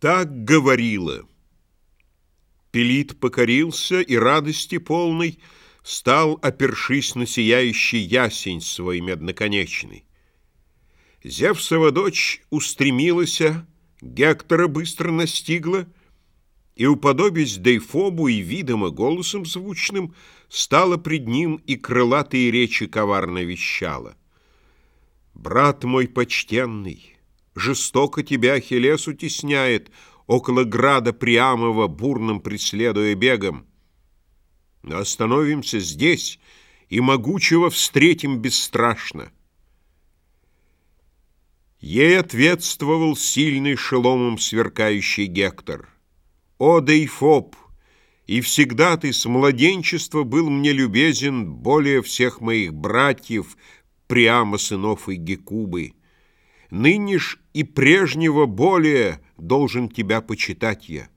Так говорила. Пелит покорился и радости полный Стал, опершись на сияющий ясень свой медноконечный. Зевсова дочь устремилась, Гектора быстро настигла, И, уподобясь Дейфобу и видом, и голосом звучным, Стала пред ним и крылатые речи коварно вещала. «Брат мой почтенный!» Жестоко тебя Ахиллес утесняет, Около града Приамова, бурным преследуя бегом. Но остановимся здесь, и могучего встретим бесстрашно. Ей ответствовал сильный шеломом сверкающий Гектор. «О, Дейфоб, и всегда ты с младенчества был мне любезен более всех моих братьев, Приама сынов и Гекубы. Ныне ж и прежнего более должен тебя почитать я.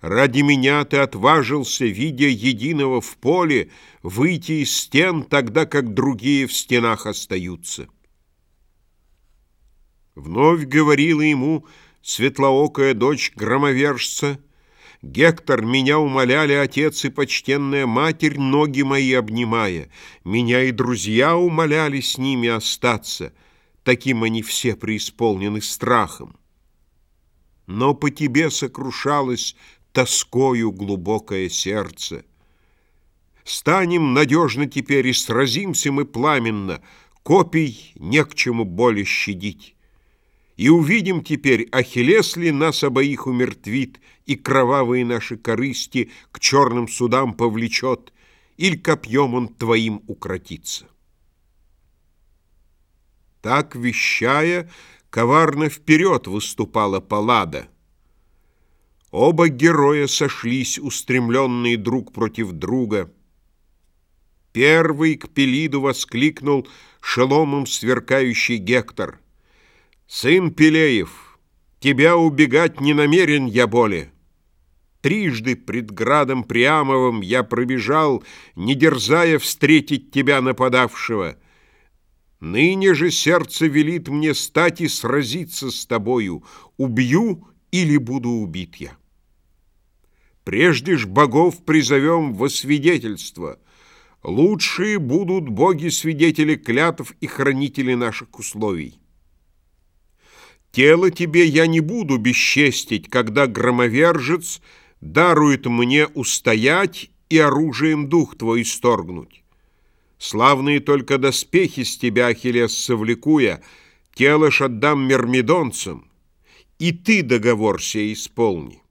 Ради меня ты отважился, видя единого в поле, выйти из стен, тогда как другие в стенах остаются. Вновь говорила ему светлоокая дочь громовержца, Гектор, меня умоляли отец и почтенная матерь, ноги мои обнимая, Меня и друзья умоляли с ними остаться — Таким они все преисполнены страхом. Но по тебе сокрушалось тоскою глубокое сердце. Станем надежно теперь и сразимся мы пламенно, Копий не к чему более щадить. И увидим теперь, Ахиллес ли нас обоих умертвит, И кровавые наши корысти к черным судам повлечет, Иль копьем он твоим укротится. Так, вещая, коварно вперед выступала Паллада. Оба героя сошлись, устремленные друг против друга. Первый к Пелиду воскликнул шеломом сверкающий Гектор. «Сын Пелеев, тебя убегать не намерен я более». Трижды пред градом Приамовым я пробежал, не дерзая встретить тебя нападавшего — Ныне же сердце велит мне стать и сразиться с тобою, убью или буду убит я. Прежде ж богов призовем во свидетельство. Лучшие будут боги-свидетели клятв и хранители наших условий. Тело тебе я не буду бесчестить, когда громовержец дарует мне устоять и оружием дух твой исторгнуть. Славные только доспехи с тебя, Ахиллес, совлекуя, Тело ж отдам мирмидонцам, И ты договор сей исполни.